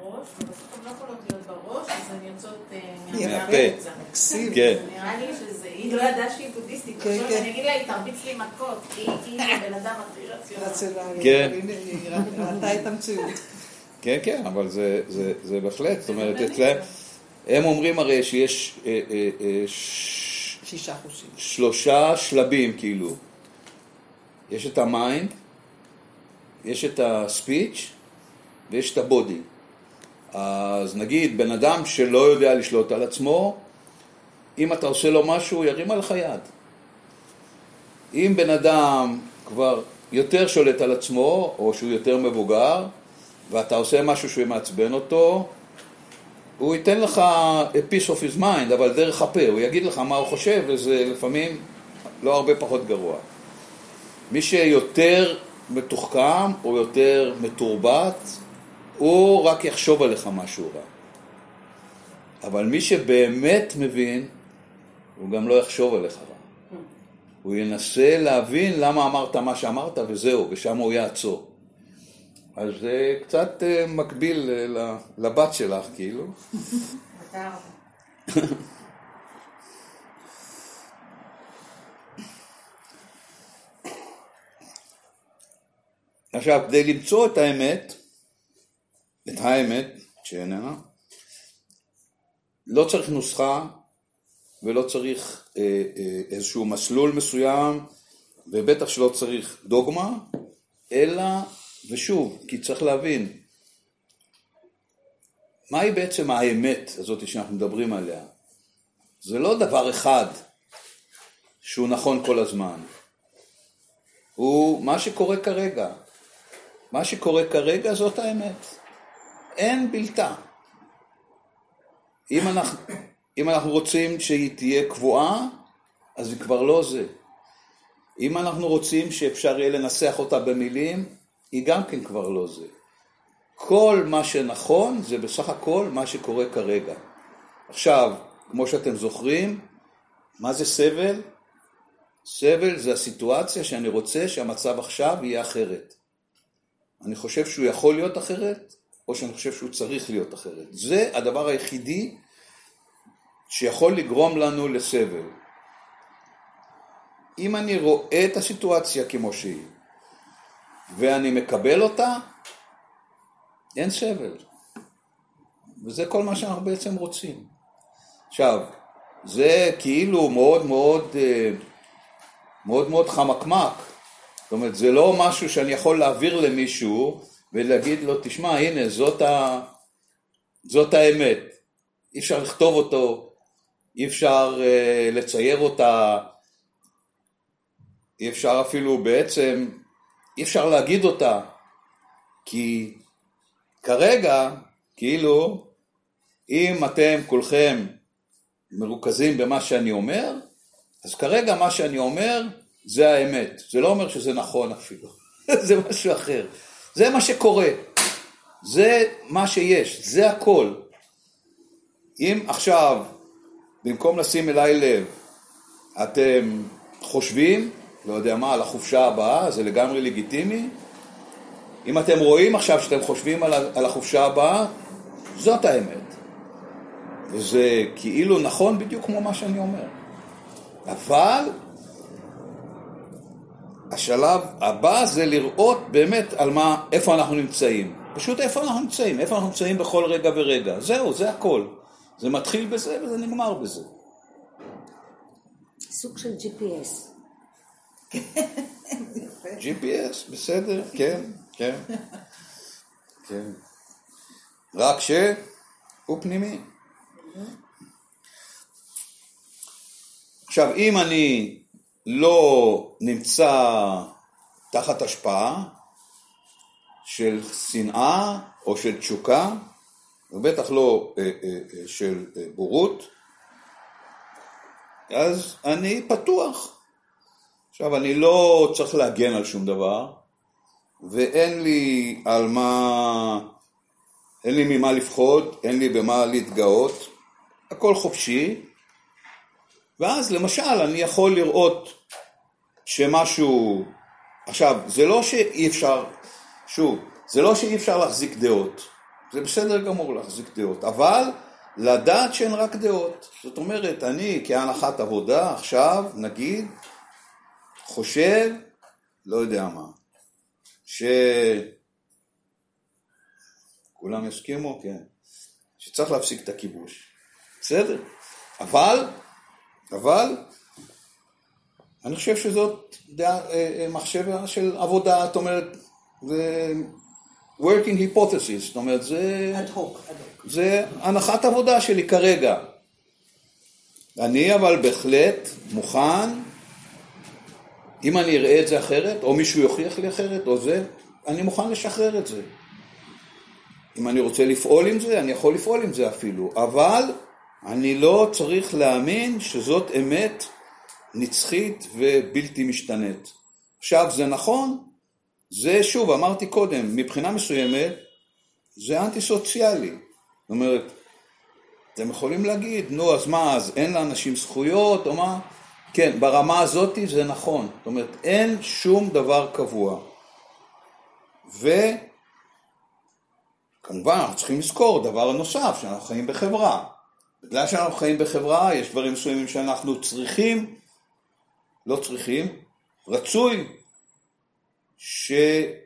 מהראש, ובסוף הן לא יכולות להיות בראש, אז הן יוצאות אה, מהפה. מקסים. כן. נראה לי שזה, היא לא ידעה שהיא בודהיסטית, כן, עכשיו כן. אני אגיד לה, היא תרביץ לי מכות, כי היא בן אדם הכי רציונלי. כן. היא ראתה את המציאות. כן, כן, אבל זה, זה, זה בהחלט, זאת אומרת, אצלם, הם אומרים הרי שיש אה, אה, אה, שישה חושים. שלושה שלבים כאילו. יש את ה mind, יש את הספיץ' ויש את הבודי. אז נגיד, בן אדם שלא יודע לשלוט על עצמו, אם אתה עושה לו משהו, הוא ירים עליך יד. אם בן אדם כבר יותר שולט על עצמו, או שהוא יותר מבוגר, ואתה עושה משהו שמעצבן אותו, הוא ייתן לך a piece of his mind, אבל דרך הפה, הוא יגיד לך מה הוא חושב, וזה לפעמים לא הרבה פחות גרוע. מי שיותר מתוחכם או יותר מתורבת, הוא רק יחשוב עליך משהו רע. אבל מי שבאמת מבין, הוא גם לא יחשוב עליך רע. הוא ינסה להבין למה אמרת מה שאמרת וזהו, ושם הוא יעצור. אז זה קצת אה, מקביל אה, לבת שלך, כאילו. עכשיו, כדי למצוא את האמת, את האמת, שאיננה, לא צריך נוסחה ולא צריך אה, אה, איזשהו מסלול מסוים, ובטח שלא צריך דוגמה, אלא, ושוב, כי צריך להבין, מהי בעצם האמת הזאת שאנחנו מדברים עליה? זה לא דבר אחד שהוא נכון כל הזמן, הוא מה שקורה כרגע. מה שקורה כרגע זאת האמת. אין בלתה. אם אנחנו, אם אנחנו רוצים שהיא תהיה קבועה, אז היא כבר לא זה. אם אנחנו רוצים שאפשר יהיה לנסח אותה במילים, היא גם כן כבר לא זה. כל מה שנכון זה בסך הכל מה שקורה כרגע. עכשיו, כמו שאתם זוכרים, מה זה סבל? סבל זה הסיטואציה שאני רוצה שהמצב עכשיו יהיה אחרת. אני חושב שהוא יכול להיות אחרת, או שאני חושב שהוא צריך להיות אחרת. זה הדבר היחידי שיכול לגרום לנו לסבל. אם אני רואה את הסיטואציה כמו שהיא, ואני מקבל אותה, אין סבל. וזה כל מה שאנחנו בעצם רוצים. עכשיו, זה כאילו מאוד מאוד, אה, מאוד מאוד חמקמק. זאת אומרת, זה לא משהו שאני יכול להעביר למישהו ולהגיד לו, תשמע, הנה, זאת, ה... זאת האמת. אי אפשר לכתוב אותו, אי אפשר uh, לצייר אותה, אי אפשר אפילו בעצם, אי אפשר להגיד אותה, כי כרגע, כאילו, אם אתם כולכם מרוכזים במה שאני אומר, אז כרגע מה שאני אומר זה האמת. זה לא אומר שזה נכון אפילו, זה משהו אחר. זה מה שקורה, זה מה שיש, זה הכל. אם עכשיו, במקום לשים אליי לב, אתם חושבים, לא יודע מה, על החופשה הבאה, זה לגמרי לגיטימי. אם אתם רואים עכשיו שאתם חושבים על, החופשה הבאה, זאת האמת. וזה כאילו נכון בדיוק כמו מה שאני אומר. אבל השלב הבא זה לראות באמת על מה, איפה אנחנו נמצאים. פשוט איפה אנחנו נמצאים, איפה אנחנו נמצאים בכל רגע ורגע. זהו, זה הכל. זה מתחיל בזה וזה נגמר בזה. סוג של GPS. GPS, בסדר, כן, כן, כן. רק שהוא פנימי. עכשיו, אם אני לא נמצא תחת השפעה של שנאה או של תשוקה, ובטח לא אה, אה, אה, של בורות, אז אני פתוח. עכשיו, אני לא צריך להגן על שום דבר, ואין לי על מה, אין לי ממה לפחוד, אין לי במה להתגאות, הכל חופשי, ואז למשל אני יכול לראות שמשהו, עכשיו, זה לא שאי אפשר, שוב, זה לא שאי אפשר להחזיק דעות, זה בסדר גמור להחזיק דעות, אבל לדעת שהן רק דעות. זאת אומרת, אני כהנחת עבודה עכשיו, נגיד, חושב, לא יודע מה, ש... כולם יסכימו? כן. שצריך להפסיק את הכיבוש. בסדר. אבל, אבל, אני חושב שזאת דעה, אה, אה, מחשבה של עבודה, זאת אומרת, זה working hypothesis, זאת אומרת, זה, אד הוק, אד הוק. זה הנחת עבודה שלי כרגע. אני אבל בהחלט מוכן, אם אני אראה את זה אחרת, או מישהו יוכיח לי אחרת, או זה, אני מוכן לשחרר את זה. אם אני רוצה לפעול עם זה, אני יכול לפעול עם זה אפילו, אבל אני לא צריך להאמין שזאת אמת נצחית ובלתי משתנית. עכשיו, זה נכון, זה שוב, אמרתי קודם, מבחינה מסוימת, זה אנטי סוציאלי. זאת אומרת, אתם יכולים להגיד, נו, אז מה, אז אין לאנשים זכויות, או מה? כן, ברמה הזאת זה נכון. זאת אומרת, אין שום דבר קבוע. וכמובן, אנחנו צריכים לזכור דבר נוסף, שאנחנו חיים בחברה. בגלל שאנחנו חיים בחברה, יש דברים מסוימים שאנחנו צריכים, לא צריכים, רצוי שנבין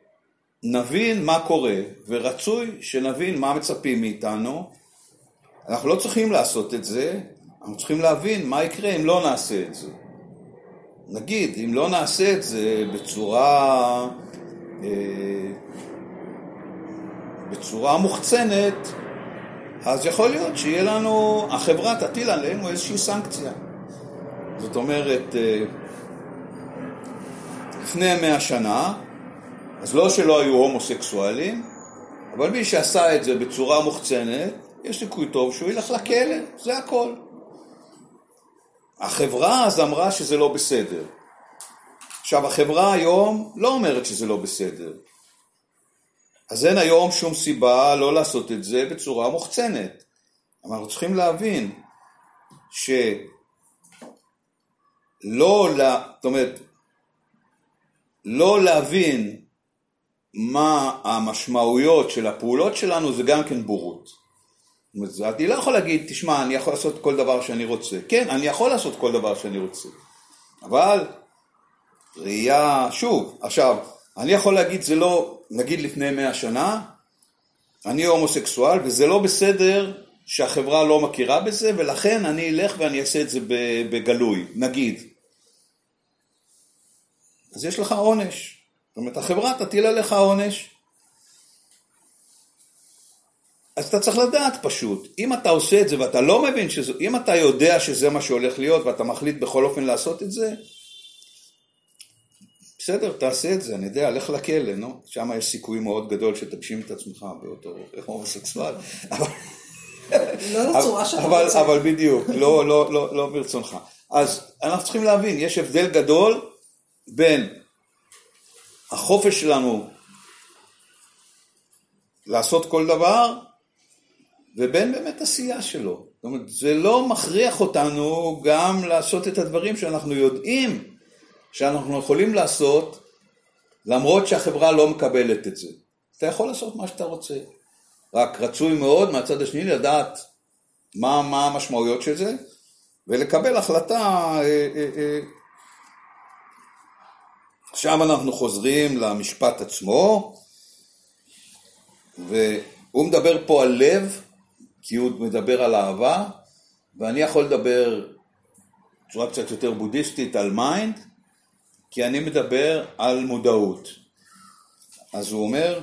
מה קורה, ורצוי שנבין מה מצפים מאיתנו. אנחנו לא צריכים לעשות את זה, אנחנו צריכים להבין מה יקרה אם לא נעשה את זה. נגיד, אם לא נעשה את זה בצורה, אה, בצורה מוחצנת, אז יכול להיות שיהיה לנו, החברה תטיל עלינו איזושהי סנקציה. זאת אומרת, אה, לפני מאה שנה, אז לא שלא היו הומוסקסואלים, אבל מי שעשה את זה בצורה מוחצנת, יש סיכוי טוב שהוא ילך לכלא, זה הכל. החברה אז אמרה שזה לא בסדר. עכשיו, החברה היום לא אומרת שזה לא בסדר. אז אין היום שום סיבה לא לעשות את זה בצורה מוחצנת. אנחנו צריכים להבין שלא, זאת אומרת, לא להבין מה המשמעויות של הפעולות שלנו זה גם כן בורות. זאת אומרת, אני לא יכול להגיד, תשמע, אני יכול לעשות כל דבר שאני רוצה. כן, אני יכול לעשות כל דבר שאני רוצה. אבל ראייה, שוב, עכשיו, אני יכול להגיד, זה לא, נגיד לפני מאה שנה, אני הומוסקסואל וזה לא בסדר שהחברה לא מכירה בזה ולכן אני אלך ואני אעשה את זה בגלוי, נגיד. אז יש לך עונש. זאת אומרת, החברה תטיל עליך עונש. אז אתה צריך לדעת פשוט, אם אתה עושה את זה ואתה לא מבין שזה, אם אתה יודע שזה מה שהולך להיות ואתה מחליט בכל אופן לעשות את זה, בסדר, תעשה את זה, אני יודע, לך לכלא, נו, שם יש סיכוי מאוד גדול שתגשים את עצמך באותו הומוסקסואל, לא בצורה שאתה רוצה. אבל בדיוק, לא, לא, לא, לא ברצונך. אז אנחנו צריכים להבין, יש הבדל גדול בין החופש שלנו לעשות כל דבר, ובין באמת עשייה שלו. זאת אומרת, זה לא מכריח אותנו גם לעשות את הדברים שאנחנו יודעים שאנחנו יכולים לעשות, למרות שהחברה לא מקבלת את זה. אתה יכול לעשות מה שאתה רוצה. רק רצוי מאוד מהצד השני לדעת מה, מה המשמעויות של זה, ולקבל החלטה אה, אה, אה, עכשיו אנחנו חוזרים למשפט עצמו, והוא מדבר פה על לב, כי הוא מדבר על אהבה, ואני יכול לדבר בצורה קצת יותר בודהיסטית על mind, כי אני מדבר על מודעות. אז הוא אומר,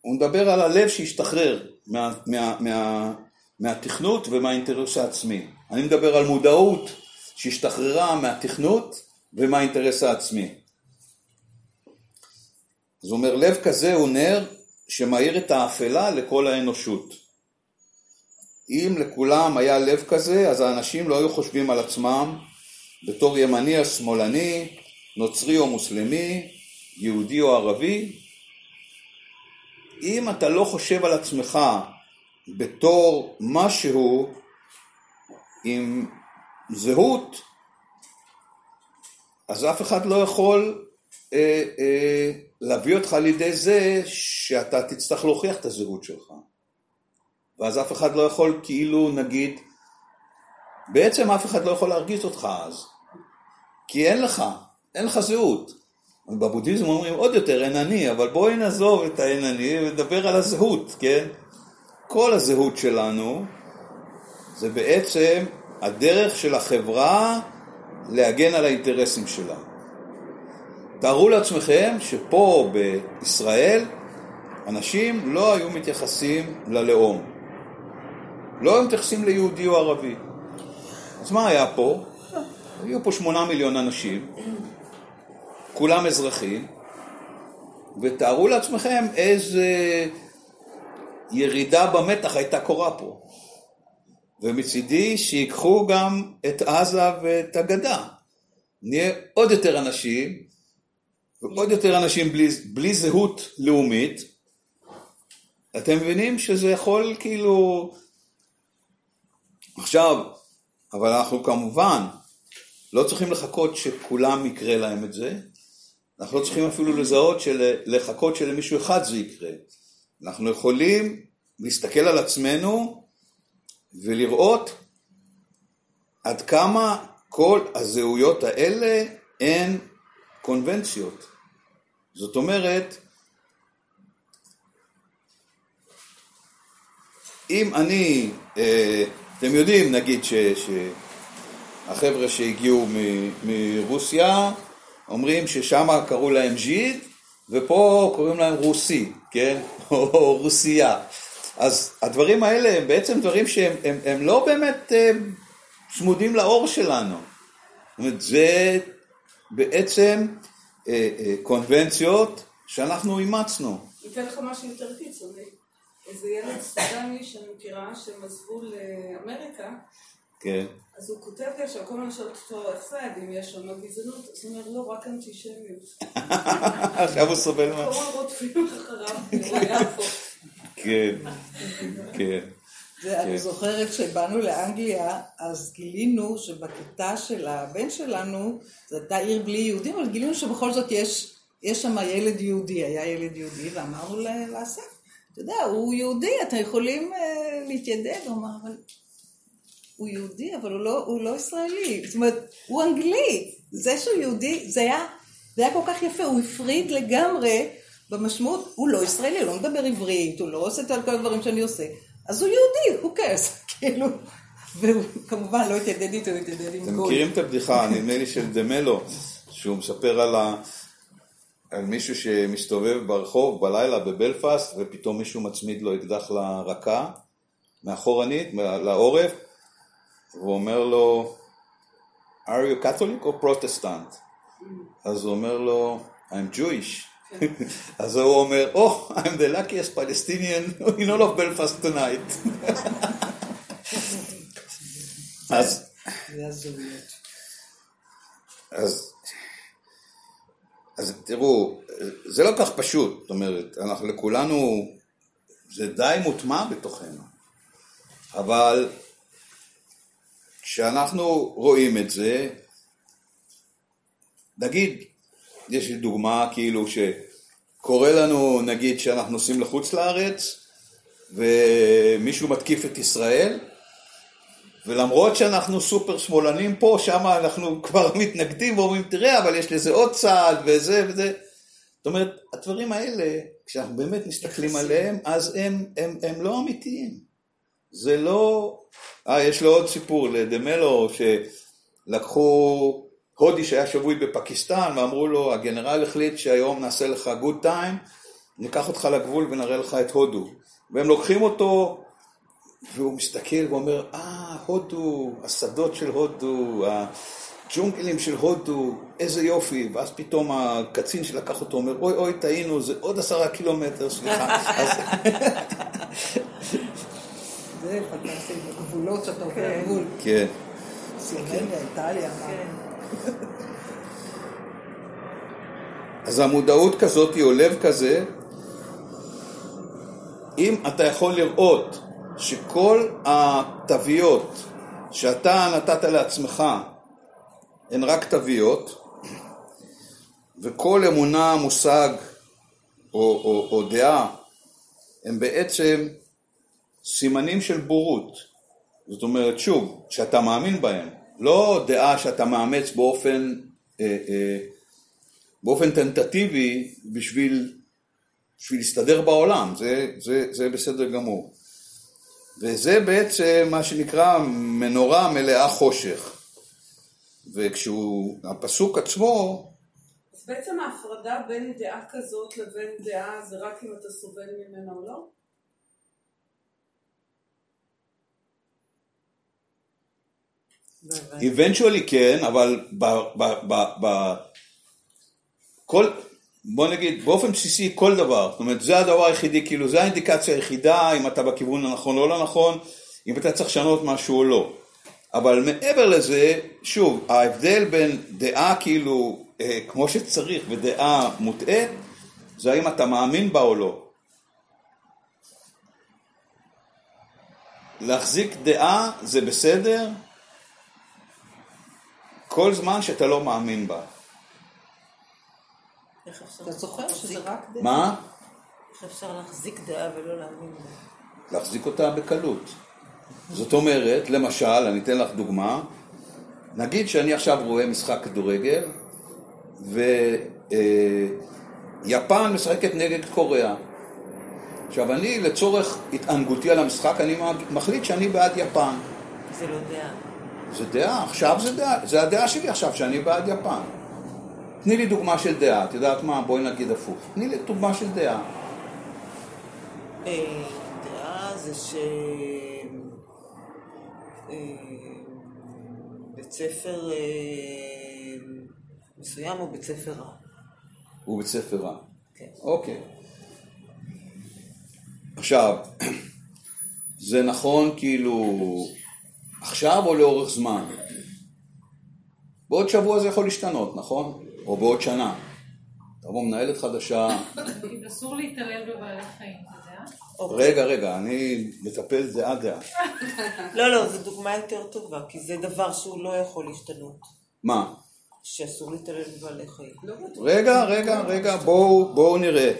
הוא מדבר על הלב שהשתחרר מה, מה, מה, מהתכנות ומהאינטרס העצמי. אני מדבר על מודעות שהשתחררה מהתכנות ומהאינטרס העצמי. אז הוא אומר, לב כזה הוא נר שמאיר את האפלה לכל האנושות. אם לכולם היה לב כזה, אז האנשים לא היו חושבים על עצמם בתור ימני או שמאלני, נוצרי או מוסלמי, יהודי או ערבי. אם אתה לא חושב על עצמך בתור משהו עם זהות, אז אף אחד לא יכול אה, אה, להביא אותך לידי זה שאתה תצטרך להוכיח את הזהות שלך. ואז אף אחד לא יכול כאילו נגיד, בעצם אף אחד לא יכול להרגיז אותך אז, כי אין לך, אין לך זהות. בבודהיזם אומרים עוד יותר אין אני, אבל בואי נעזוב את האין אני ונדבר על הזהות, כן? כל הזהות שלנו זה בעצם הדרך של החברה להגן על האינטרסים שלה. תארו לעצמכם שפה בישראל אנשים לא היו מתייחסים ללאום. לא היו מתייחסים ליהודי או ערבי. אז מה היה פה? היו פה שמונה מיליון אנשים, כולם אזרחים, ותארו לעצמכם איזה ירידה במתח הייתה קורה פה. ומצידי שיקחו גם את עזה ואת הגדה. נהיה עוד יותר אנשים, ועוד יותר אנשים בלי, בלי זהות לאומית. אתם מבינים שזה יכול כאילו... עכשיו, אבל אנחנו כמובן לא צריכים לחכות שכולם יקרה להם את זה. אנחנו לא צריכים אפילו לזהות, של, לחכות שלמישהו אחד זה יקרה. אנחנו יכולים להסתכל על עצמנו ולראות עד כמה כל הזהויות האלה הן קונבנציות. זאת אומרת, אם אני, אה, אתם יודעים נגיד שהחבר'ה שהגיעו מרוסיה אומרים ששם קראו להם ז'יד ופה קוראים להם רוסי, כן? או רוסייה. אז הדברים האלה הם בעצם דברים שהם הם, הם לא באמת הם, צמודים לאור שלנו. זאת אומרת, זה בעצם אה, אה, קונבנציות שאנחנו אימצנו. אתן לך משהו יותר קיצוני. איזה ילד סודני שאני מכירה, שהם עזבו לאמריקה, כן. אז הוא כותב לי עכשיו, כל הזמן שואלת אותו איך זה, אם יש שם גזענות, אז הוא אומר, לא, רק אנטישמיות. עכשיו הוא סובל מה... כל רודפים אחריו, פה. כן, כן. זה, אני זוכרת שבאנו לאנגליה, אז גילינו שבכיתה של הבן שלנו, זו הייתה עיר בלי יהודים, אבל גילינו שבכל זאת יש, יש שם ילד יהודי, היה ילד יהודי, ואמרנו לאסף, אתה יודע, הוא יהודי, אתם יכולים אה, להתיידד, הוא אמר, אבל הוא יהודי, אבל הוא לא, הוא לא ישראלי, זאת אומרת, הוא אנגלי, זה שהוא יהודי, זה היה, זה היה כל כך יפה, הוא הפריד לגמרי במשמעות, הוא לא ישראלי, הוא לא מדבר עברית, הוא לא עושה את כל הדברים שאני עושה, אז הוא יהודי, הוא כס, כאילו, והוא כמובן לא התיידד איתו, הוא התיידד עם אתם גוי. מכירים את הבדיחה, נדמה לי של דמלו, שהוא מספר על, ה... על מישהו שמסתובב ברחוב בלילה בבלפאסט, ופתאום מישהו מצמיד לו אקדח לרקה, מאחורנית, לעורף, והוא אומר לו, are you Catholic or Protestant? אז הוא אומר לו, I'm Jewish. אז הוא אומר, oh, I'm the luckiest Palestinian in all of Belfast tonight. אז. אז, אז תראו, זה לא כך פשוט, זאת אומרת, אנחנו לכולנו, זה די מוטמע בתוכנו, אבל כשאנחנו רואים את זה, נגיד, יש לי דוגמה כאילו שקורה לנו, נגיד שאנחנו נוסעים לחוץ לארץ, ומישהו מתקיף את ישראל, ולמרות שאנחנו סופר שמאלנים פה, שם אנחנו כבר מתנגדים ואומרים, תראה, אבל יש לזה עוד צעד וזה וזה. זאת אומרת, הדברים האלה, כשאנחנו באמת מסתכלים עליהם, אז הם, הם, הם לא אמיתיים. זה לא... אה, יש לו עוד סיפור לדמלו, שלקחו הודי שהיה שבוי בפקיסטן, ואמרו לו, הגנרל החליט שהיום נעשה לך גוד טיים, ניקח אותך לגבול ונראה לך את הודו. והם לוקחים אותו והוא מסתכל ואומר, אה, הודו, השדות של הודו, הג'ונגלים של הודו, איזה יופי. ואז פתאום הקצין שלקח אותו אומר, אוי אוי, טעינו, זה עוד עשרה קילומטר, סליחה. אז, זה פנטסטי, בגבולות שאתה עובר גבול. כן. סלובניה, איטליה, מה? אז המודעות כזאת, או לב כזה, אם אתה יכול לראות שכל התוויות שאתה נתת לעצמך הן רק תוויות, וכל אמונה, מושג או, או, או דעה הם בעצם סימנים של בורות. זאת אומרת, שוב, שאתה מאמין בהם, לא דעה שאתה מאמץ באופן, אה, אה, באופן טנטטיבי בשביל, בשביל להסתדר בעולם, זה, זה, זה בסדר גמור. וזה בעצם מה שנקרא מנורה מלאה חושך. וכשהוא, הפסוק עצמו, אז בעצם ההפרדה בין דעה כזאת לבין דעה זה רק אם אתה סובל ממנה או לא? Eventually כן, אבל ב, ב, ב, ב, כל, בוא נגיד, באופן בסיסי כל דבר, זאת אומרת זה הדבר היחידי, כאילו זה האינדיקציה היחידה אם אתה בכיוון הנכון או לא נכון, אם אתה צריך לשנות משהו או לא. אבל מעבר לזה, שוב, ההבדל בין דעה כאילו אה, כמו שצריך ודעה מוטעית, זה האם אתה מאמין בה או לא. להחזיק דעה זה בסדר, כל זמן שאתה לא מאמין בה. איך אפשר אתה זוכר שזה רק דעה? מה? איך אפשר להחזיק דעה ולא להאמין בה? להחזיק אותה בקלות. זאת אומרת, למשל, אני אתן לך דוגמה, נגיד שאני עכשיו רואה משחק כדורגל, ויפן משחקת נגד קוריאה. עכשיו, אני לצורך התענגותי על המשחק, אני מחליט שאני בעד יפן. זה לא דעה. זה דעה, עכשיו זה דעה, זה הדעה שלי עכשיו, שאני בעד יפן. תני לי דוגמה של דעה, את יודעת מה? בואי נגיד הפוך. תני לי דוגמה של דעה. אה, דעה זה ש... אה, בית ספר אה, מסוים הוא בית ספר רע. הוא בית ספר רע. כן. אוקיי. עכשיו, זה נכון כאילו עכשיו או לאורך זמן? בעוד שבוע זה יכול להשתנות, נכון? או בעוד שנה. תבוא מנהלת חדשה, אסור להתעלל בבעלי חיים, אתה יודע? רגע, רגע, אני מטפל דעה דעה. לא, לא, זו דוגמה יותר טובה, כי זה דבר שהוא לא יכול להשתנות. מה? שאסור להתעלל בבעלי חיים. לא. רגע, רגע, רגע, בואו בואו נראה.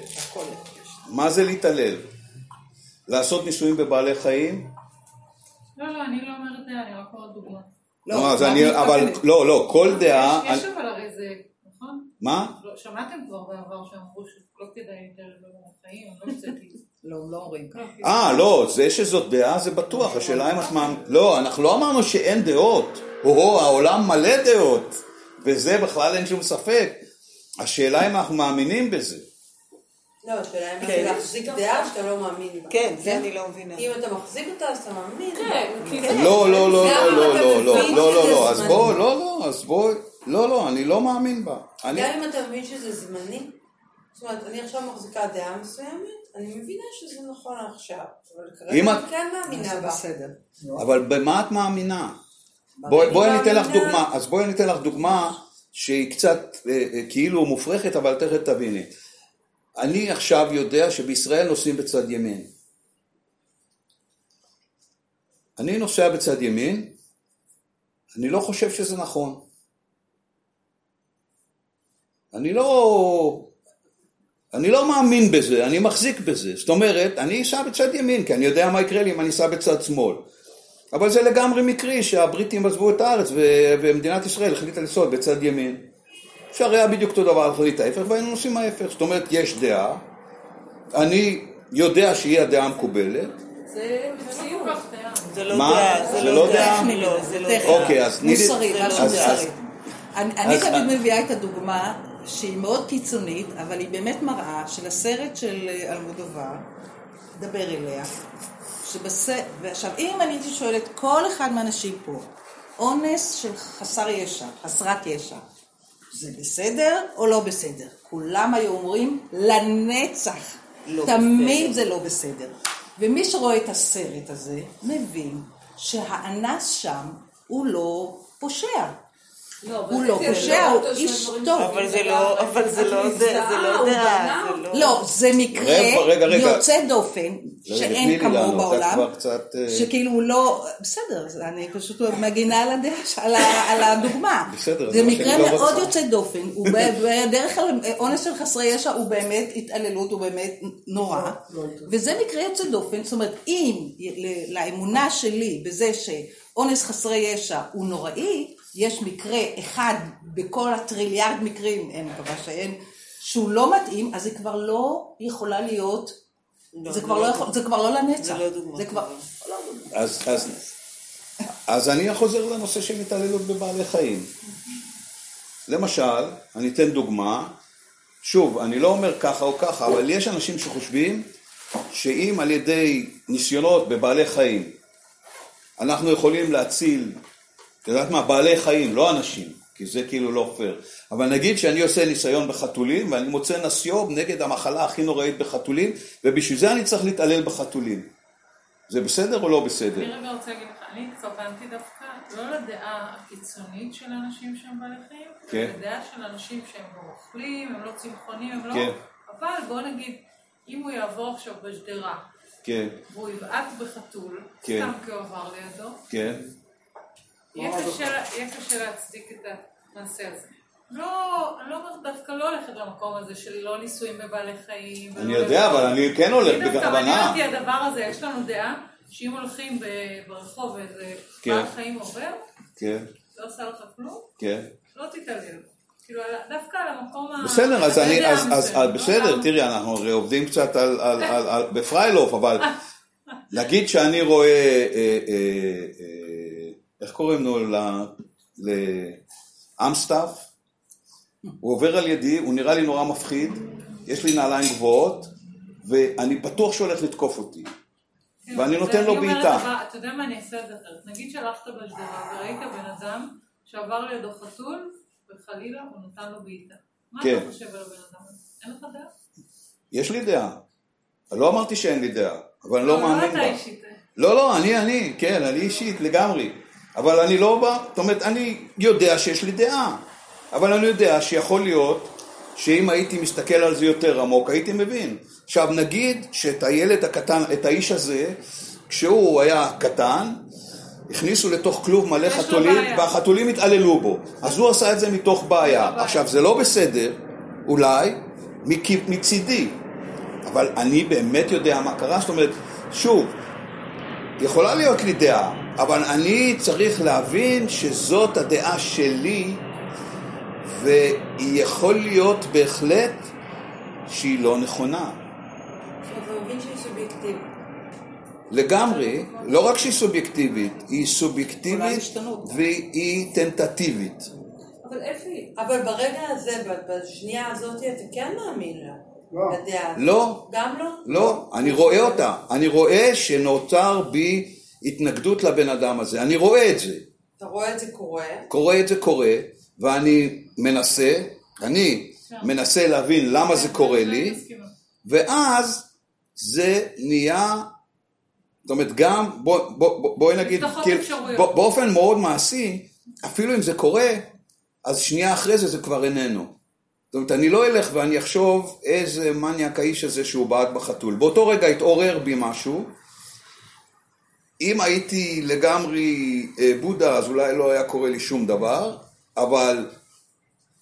מה זה להתעלל? לעשות ניסויים בבעלי חיים? לא, לא, אני לא אומרת דעה, אני רק אומרת דוגמה. לא, אז מה אני, אבל? לא, לא, כל דעה, יש אבל הרי זה, נכון? מה? לא, שמעתם כבר בעבר שאמרו שלא כדאי להתעלל בבעלי חיים, אני לא את זה. לא, לא אומרים ככה. אה, לא, זה שזאת דעה זה בטוח, השאלה אם את מאמין... לא, אנחנו לא אמרנו שאין דעות. או, העולם מלא דעות, וזה בכלל אין שום ספק. השאלה אם אנחנו מאמינים בזה. לא, השאלה אם כן. אתה להחזיק דעה שאתה לא מאמין בה. כן, זה אני לא מבינה. אם אתה מחזיק אותה, אז אתה מאמין. כן, בה. לא, לא, לא, לא, אם לא, לא, לא, לא, לא, שזה לא, אז. בוא, לא, לא, אז בוא, לא, לא, אני לא מאמין בה. גם אם אתה מבין שזה זמני, זאת אומרת, אני עכשיו מחזיקה דעה מסוימת, אני מבינה שזה נכון עכשיו, אבל אם כרגע אני כן מאמינה בה. אבל במה את מאמינה? בואי אני אתן לך דוגמה, אז בואי אני אתן לך דוגמה שהיא קצת אה, אה, כאילו מופרכת, אבל תכף תביני. אני עכשיו יודע שבישראל נוסעים בצד ימין. אני נוסע בצד ימין, אני לא חושב שזה נכון. אני לא... אני לא מאמין בזה, אני מחזיק בזה. זאת אומרת, אני אסע בצד ימין, כי אני יודע מה יקרה לי אם אני אסע בצד שמאל. אבל זה לגמרי מקרי שהבריטים עזבו את הארץ ומדינת ישראל החליטה לנסוע בצד ימין. אפשר היה בדיוק אותו דבר להחליט ההפך והיינו נוסעים ההפך. זאת אומרת, יש דעה, אני יודע שהיא הדעה המקובלת, זה מציאות. לא. זה לא מה? דעה, זה זה לא לא דעה? לא, זה לא. דעה. אוקיי, אז תני לי... מוסרי, משהו. מוסרי. אני אני אז- תמיד מביאה את הדוגמה שהיא מאוד קיצונית, אבל היא באמת מראה של הסרט של אה, אלמודובר, דבר אליה, שבס... ועכשיו, אם אני הייתי שואלת כל אחד מהאנשים פה, אונס של חסר ישע, חסרת ישע, זה בסדר או לא בסדר? כולם היו אומרים לנצח. לא תמיד בסדר. זה לא בסדר. ומי שרואה את הסרט הזה, מבין שהאנס שם הוא לא פושע. לא, הוא לא פושע, לראות הוא איש טוב. אבל זה לא, אבל זה לא, זה זה לא דעה, לא... לא, זה מקרה. יוצא דופן, שאין כמוהו בעולם, אה, שכאילו הוא לא, בסדר, אני פשוט מגינה על הדעה, ש- על הדוגמה. בסדר, זה מקרה לא מאוד. יוצא דופן, הוא ב- בדרך כלל אונס של חסרי ישע הוא באמת התעללות, הוא באמת נורא, וזה מקרה יוצא דופן, זאת אומרת, אם ל- לאמונה שלי בזה שאונס חסרי ישע הוא נוראי, יש מקרה אחד בכל הטריליארד מקרים, אני מקווה שאין, שהוא לא מתאים, אז היא כבר לא יכולה להיות, לא, זה זה כבר לא לא יכול- זה כבר לא לנצח. זה לא זה כבר... אז, אז, אז אני חוזר לנושא של התעללות בבעלי חיים. למשל, אני אתן דוגמה, שוב, אני לא אומר ככה או ככה, אבל יש אנשים שחושבים שאם על ידי ניסיונות בבעלי חיים אנחנו יכולים להציל, יודעת מה, בעלי חיים, לא אנשים, כי זה כאילו לא פייר, אבל נגיד שאני עושה ניסיון בחתולים ואני מוצא נסיוב נגד המחלה הכי נוראית בחתולים, ובשביל זה אני צריך להתעלל בחתולים. זה בסדר או לא בסדר? אני רגע רוצה להגיד לך, אני התכוונתי דווקא לא לדעה הקיצונית של אנשים שהם בעלי חיים, כן. לדעה של אנשים שהם לא אוכלים, הם לא צמחונים, הם לא... כן. אבל בוא נגיד, אם הוא יעבור עכשיו בשדרה, כן, והוא יבעט בחתול, כן. סתם כי הוא עבר לידו, כן. יהיה קשה, להצדיק את המעשה הזה. לא, לא דווקא לא הולכת למקום הזה של לא ניסויים בבעלי חיים. אני יודע, אבל אני כן הולך אני דווקא בכוונה. מעניין אותי הדבר הזה, יש לנו דעה שאם הולכים ברחוב ואיזה כן. בעל חיים עובר, כן, לא עושה לך כלום, כן. לא תתעלל. כאילו, דווקא על המקום ה... בסדר, אז אני, אז, אז, לא בסדר, גם- תראי, אנחנו הרי עובדים קצת על, על, על, על, בפריילוף, אבל נגיד שאני רואה, אה, אה, אה, איך קוראים לו, ל- לאמסטאף, הוא עובר על ידי, הוא נראה לי נורא מפחיד, יש לי נעליים גבוהות, ואני בטוח שהוא הולך לתקוף אותי. ואני נותן לו בעיטה. אתה יודע מה, אני אעשה את זה אחרת. נגיד שהלכת בשדרה וראית בן אדם שעבר לידו חתול, וחלילה הוא נתן לו בעיטה. מה כן. אתה חושב על הבן אדם הזה? אין לך דעה? יש לי דעה. לא אמרתי שאין לי דעה, אבל אני לא מאמין אתה בה. אישית. לא, לא, אני, אני, כן, אני אישית לגמרי. אבל אני לא בא, זאת אומרת, אני יודע שיש לי דעה. אבל אני יודע שיכול להיות שאם הייתי מסתכל על זה יותר עמוק, הייתי מבין. עכשיו, נגיד שאת הילד הקטן, את האיש הזה, כשהוא היה קטן, הכניסו לתוך כלוב מלא חתולים. והחתולים התעללו בו. אז הוא עשה את זה מתוך בעיה. עכשיו, זה לא בסדר, אולי, מצידי. אבל אני באמת יודע מה קרה, זאת אומרת, שוב, יכולה להיות לי דעה, אבל אני צריך להבין שזאת הדעה שלי, ויכול להיות בהחלט שהיא לא נכונה. לגמרי, לא רק שהיא סובייקטיבית, היא סובייקטיבית. והיא טנטטיבית. אבל איפה היא? אבל ברגע הזה, בשנייה הזאת, אתה כן מאמין לה. הזאת. לא, גם לא? לא, אני רואה אותה. אני רואה שנוצר בי התנגדות לבן אדם הזה. אני רואה את זה. אתה רואה את זה קורה. קורה את זה קורה, ואני מנסה, אני מנסה להבין למה זה קורה לי. ואז זה נהיה, זאת אומרת גם, בוא, בוא, בוא, בואי נגיד, כאילו. בוא, באופן מאוד מעשי, אפילו אם זה קורה, אז שנייה אחרי זה זה כבר איננו. זאת אומרת, אני לא אלך ואני אחשוב איזה מניאק האיש הזה שהוא בעט בחתול. באותו רגע התעורר בי משהו. אם הייתי לגמרי אה, בודה, אז אולי לא היה קורה לי שום דבר, אבל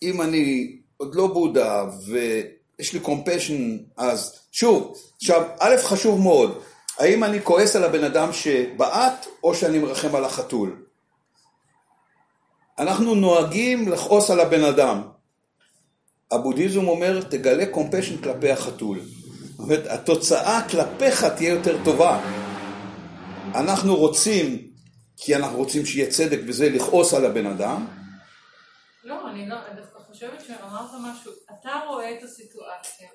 אם אני עוד לא בודה ויש לי קומפשן, אז שוב, עכשיו, א', חשוב מאוד, האם אני כועס על הבן אדם שבעט, או שאני מרחם על החתול? אנחנו נוהגים לכעוס על הבן אדם. הבודהיזם אומר, תגלה קומפשן כלפי החתול. זאת אומרת, התוצאה כלפיך תהיה יותר טובה. אנחנו רוצים, כי אנחנו רוצים שיהיה צדק בזה, לכעוס על הבן אדם, לא, אני לא, אני דווקא חושבת שאמרת משהו, אתה רואה את הסיטואציה,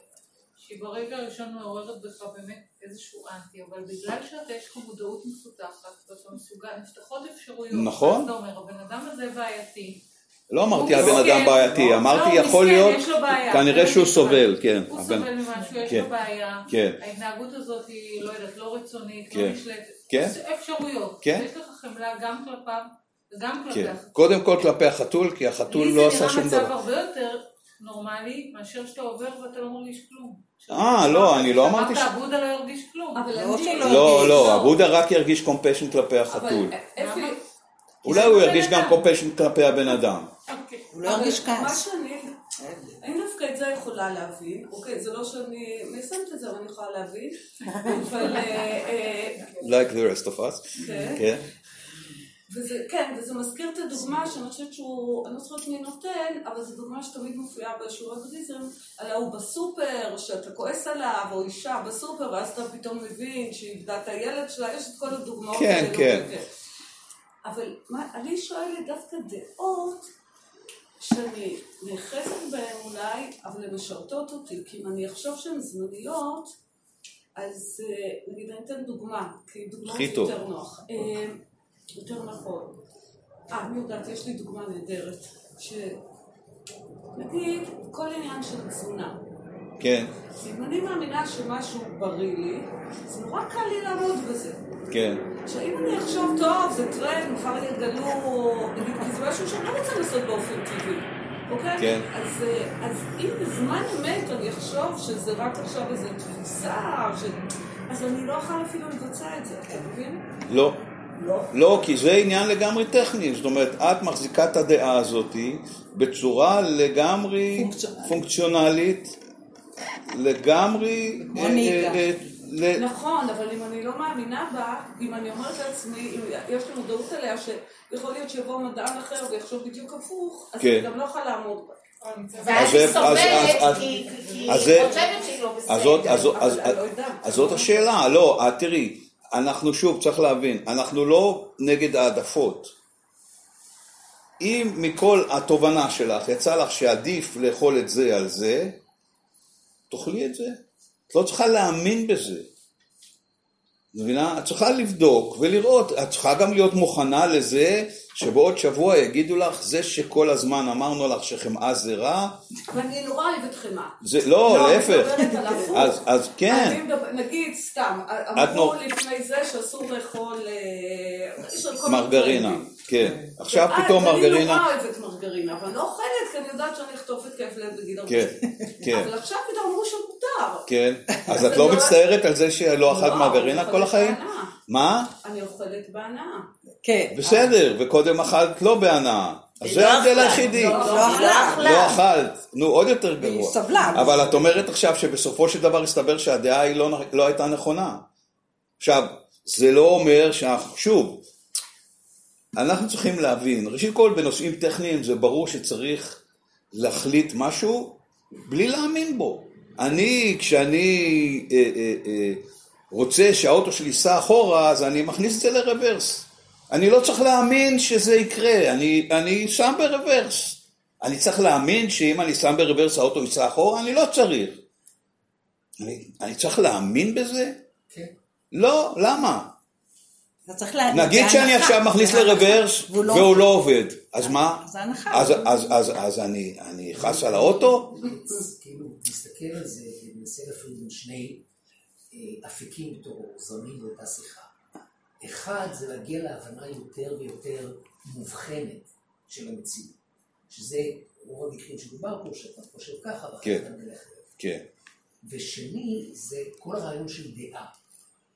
שהיא ברגע הראשון מעוררת בך באמת איזשהו אנטי, אבל בגלל שאתה יש לך מודעות מפותחת, ואתה מסוגל, נפתחות אפשרויות, נכון. אז אתה אומר, הבן אדם הזה בעייתי, לא אמרתי הוא הבן אדם. בעייתי, לא, אמרתי יכול להיות. כנראה שהוא סובל. כן. הוא סובל ממשהו, יש כן. לו בעיה, כן. ההתנהגות הזאת היא, לא יודעת, לא רצונית, כן. לא נשלטת, כן. יש אפשרויות, כן. יש לך חמלה גם כלפיו וגם כלפי כן. החתול. קודם כל כלפי החתול, כי החתול לא עשה שום לי זה נראה דבר. מצב הרבה יותר נורמלי מאשר שאתה עובר ואתה לא מרגיש כלום. אה, לא, אני לא אמרתי ש... אמרת הבודה לא ירגיש כלום. לא. שלא לא, ירגיש, לא, הבודה רק ירגיש קומפשן כלפי החתול. אולי הוא ירגיש גם. קומפשן כלפי הבן אדם. אוקיי. הוא לא ירגיש אבל מה כעס. שאני... אני דווקא את זה יכולה להבין, אוקיי, זה לא שאני מיישמת את זה, אבל אני יכולה להבין, אבל... אה, אה, Like the rest of us. כן. כן. וזה, כן, וזה מזכיר את הדוגמה שאני חושבת שהוא, אני לא זוכרת מי נותן, אבל זו דוגמה שתמיד מופיעה בשיעורי בודהיזם, על ההוא בסופר, שאתה כועס עליו, או אישה בסופר, ואז אתה פתאום מבין שהיא איבדה את הילד שלה, יש את כל הדוגמאות כן, האלו, כן. אבל מה, אני שואלת דווקא דעות שאני נאחזת בהן אולי, אבל הן משרתות אותי, כי אם אני אחשוב שהן זמניות, אז אה, נגיד אני אתן דוגמה, כי דוגמה זה. יותר נוח. אה, יותר נכון. אה, אני יודעת, יש לי דוגמה נהדרת. ש... נגיד, כל עניין של תזונה. כן, אם אני מאמינה שמשהו בריא לי, אז נורא קל לי לעמוד בזה. כן. עכשיו, אם אני אחשוב, טוב, זה טרנד, מחר יגלו, נגיד, כי זה משהו רוצה לעשות באופן טבעי, אוקיי? כן. אז, אה, אז אם בזמן אמת אני אחשוב שזה רק עכשיו איזו תפיסה, ש... אז אני לא אוכל אפילו לבצע את זה, אתה מבין? לא. לא. לא, כי זה עניין לגמרי טכני, זאת אומרת, את מחזיקה את הדעה הזאת בצורה לגמרי פונקציונלית. פונקציונלית, לגמרי... אה, אה, ל- נכון, אבל אם אני לא מאמינה בה, אם אני אומרת לעצמי, אם יש לי מודעות עליה שיכול להיות שיבוא מדען אחר ויחשוב בדיוק הפוך, אז כן. אני גם לא יכולה לעמוד בה. ואז היא אז- אז- סובלת אז- כי היא חושבת שהיא לא אז זאת, אז, בסדר. אז, אני לא זאת השאלה, לא, את תראי, אנחנו שוב, צריך להבין, אנחנו לא נגד העדפות. אם מכל התובנה שלך יצא לך שעדיף לאכול את זה על זה, תאכלי את זה. את לא צריכה להאמין בזה. את מבינה? את צריכה לבדוק ולראות, את צריכה גם להיות מוכנה לזה שבעוד שבוע יגידו לך, זה שכל הזמן אמרנו לך שחמאה זה רע, ואני נורא אוהבת חמאה. זה, לא, אני להפך. מדברת על הפוך. אז, אז אני כן, מדבר- נגיד, סתם, אמרו נור- לפני זה שאסור לאכול אה, מרגרינה. כן. עכשיו ואז פתאום אני מרגרינה, נורא אוהבת מרגרינה, אבל אני לא אוכלת כי אני יודעת שאני אחטוף התקף לב בגיל הרבה. כן, כן, אבל עכשיו פתאום אמרו שמותר. כן. אז את לא מצטערת על זה שלא אכלת לא, מרגרינה אני כל החיים? מה? אני אוכלת בהנאה. כן. בסדר, וקודם אכלת לא בהנאה. אז זה ההבדל היחידי. לא. לא אכלת, נו עוד יותר גרוע. סבלה. אבל את אומרת עכשיו שבסופו של דבר הסתבר שהדעה היא לא, לא הייתה נכונה. עכשיו, זה לא אומר שאנחנו, שוב, אנחנו צריכים להבין, ראשית כל בנושאים טכניים זה ברור שצריך להחליט משהו בלי להאמין בו. אני, כשאני אה, אה, אה, רוצה שהאוטו שלי ייסע אחורה, אז אני מכניס את זה לרוורס. אני לא צריך להאמין שזה יקרה, אני, אני שם ברוורס. אני צריך להאמין שאם אני שם ברוורס האוטו ייסע אחורה? אני לא צריך. אני, אני צריך להאמין בזה? כן. לא, למה? אתה צריך להגיד. נגיד שאני. עכשיו מכניס. לרוורס והוא לא לא עובד, אז מה? אז ההנחה. אז, אז, אז, אז אני, אני אכעס על האוטו? כאילו, מסתכל על זה ומנסה להפריד בין שני אה, אפיקים בתור זרמים באותה שיחה. אחד זה להגיע להבנה יותר ויותר מובחנת של המציאות, שזה רוב המקרים שדובר פה, שאתה חושב ככה ואחר כן. כך אתה מלך. כן, ושני, זה כל הרעיון של דעה.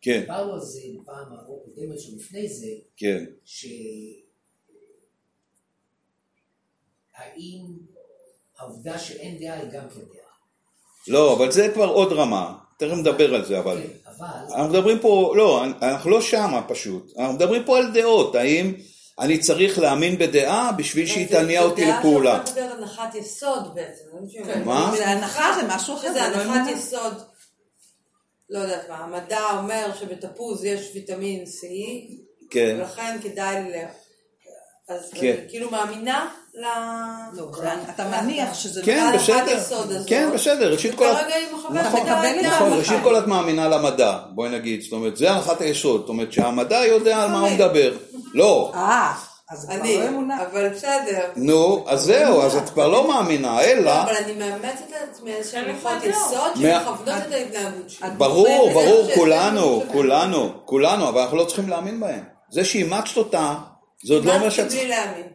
כן, דיברנו על זה בפעם הקודמת שלפני זה, כן. שהאם העובדה שאין דעה היא גם כן דעה. לא, אבל זה כבר עוד רמה. תכף נדבר על זה, אבל... כן, אבל אנחנו מדברים פה, לא, אנחנו לא שמה פשוט. אנחנו מדברים פה על דעות. האם אני צריך להאמין בדעה בשביל שהיא תניע אותי לפעולה? זה דעה שאתה מדבר על הנחת יסוד בעצם. זה מה. מה? והנחה זה משהו אחר. שזה זה הנחת. יסוד, לא יודעת מה, המדע אומר שבתפוז יש ויטמין C, כן, ולכן כדאי ל... אז כן. אני כאילו מאמינה ל... לא, אתה מניח שזה... כן, ההנחת בסדר. כן, בסדר. ראשית כל... וכרגע היא מכוונת נכון. נכון. ראשית כל את מאמינה למדע, בואי נגיד, זאת אומרת, זה הנחת היסוד, זאת אומרת שהמדע יודע על מה הוא מדבר. לא, אה, אז זה כבר אני, לא אמונה. אבל בסדר. נו, אז זהו, אז את כבר לא מאמינה, אלא, אבל אני מאמצת על עצמי איזשהן מהדעות. יסוד שמכוונות את ההתנהגות שלי. ברור, ברור, כולנו, כולנו, כולנו, אבל אנחנו לא צריכים להאמין בהם. זה שאימצת אותה, זה עוד לא אומר שאת... בלי להאמין.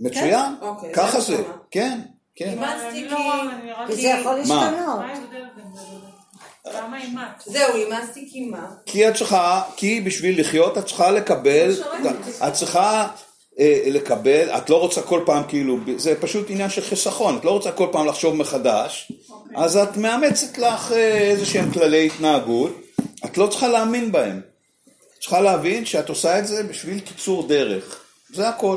מצוין, אוקיי, ככה זה. כן, כן. אימצתי כי... לא רק... וזה יכול להשתנות. למה? זהו, אימצתי כי מה? כי את צריכה, כי בשביל לחיות את צריכה לקבל, את צריכה לקבל, את לא רוצה כל פעם כאילו, זה פשוט עניין של חיסכון, את לא רוצה כל פעם לחשוב מחדש, אז את מאמצת לך אה, איזה שהם כללי התנהגות, את לא צריכה להאמין בהם. את צריכה להבין שאת עושה את זה בשביל קיצור דרך, זה הכל.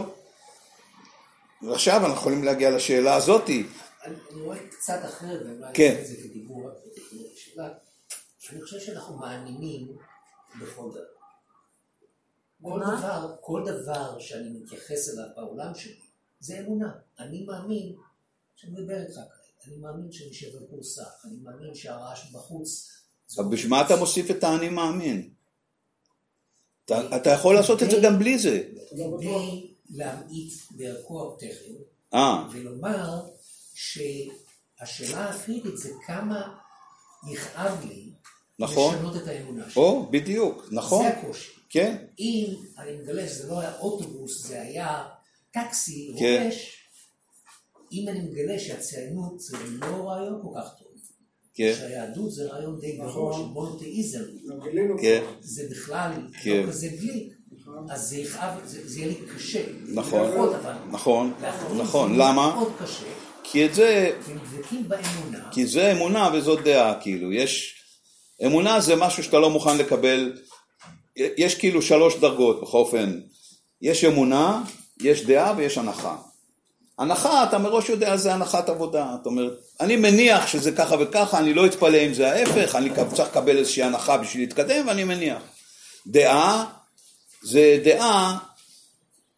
ועכשיו אנחנו יכולים להגיע לשאלה הזאתי, אני רואה קצת אחרת, ואולי כן. זה כדיבור, שאלה. אני חושב שאנחנו מאמינים בכל דבר. כל? דבר, כל דבר שאני מתייחס אליו בעולם שלי, זה אמונה. אני מאמין, שאני מדבר איתך כרגע, אני מאמין שאני שווה פורסה, אני מאמין שהרעש בחוץ... אז בשביל מה אתה מוסיף את האני מאמין? אתה, יכול לעשות את זה גם בלי זה. כדי להמעיט בערכו התכן, אה, ולומר שהשאלה הקריטית זה כמה יכאב לי נכון. לשנות את האמונה שלי. או, בדיוק, נכון, זה הקושי. כן, אם אני מגלה שזה לא היה אוטובוס, זה היה טקסי כן. רועש, אם אני מגלה שהציונות זה לא רעיון כל כך טוב, כן, שהיהדות זה רעיון די גרוע נכון. של מונותאיזם, כן, זה בכלל כן. לא כזה גליק, אז זה יכאב, זה זה יהיה לי קשה. נכון. נכון, נכון, זה למה? כי את זה, כי זה אמונה וזאת דעה, כאילו, יש, אמונה זה משהו שאתה לא מוכן לקבל, יש כאילו שלוש דרגות בכל אופן, יש אמונה, יש דעה ויש הנחה. הנחה, אתה מראש יודע, זה הנחת עבודה, זאת אומרת, אני מניח שזה ככה וככה, אני לא אתפלא אם זה ההפך, אני צריך לקבל איזושהי הנחה בשביל להתקדם, ואני מניח. דעה, זה דעה,